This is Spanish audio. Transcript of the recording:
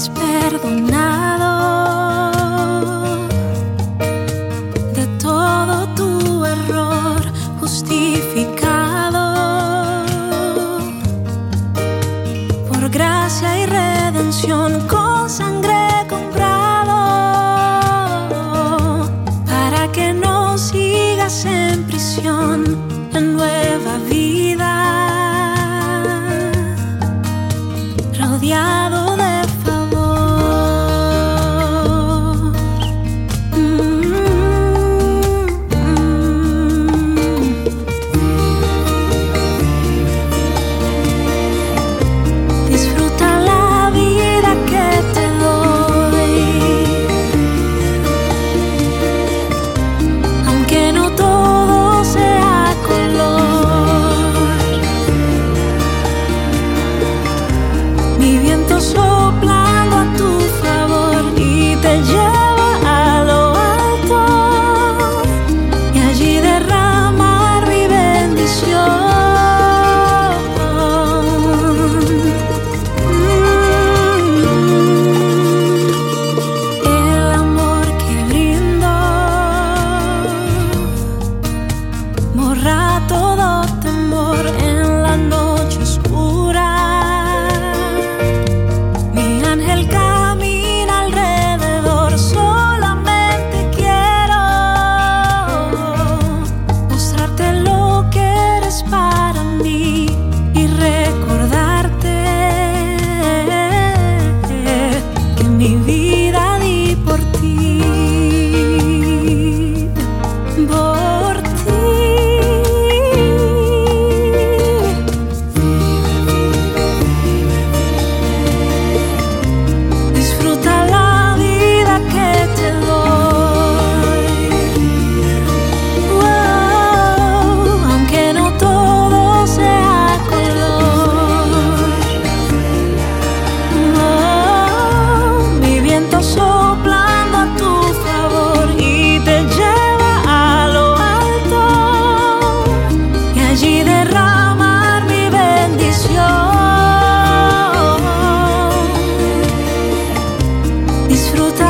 es perdonado de todo tu error justificado por gracia y redención. Soplando a tu favor y te lleva a lo alto y allí derrama mi bendición. Mm. El amor que lindo morra todo. wśród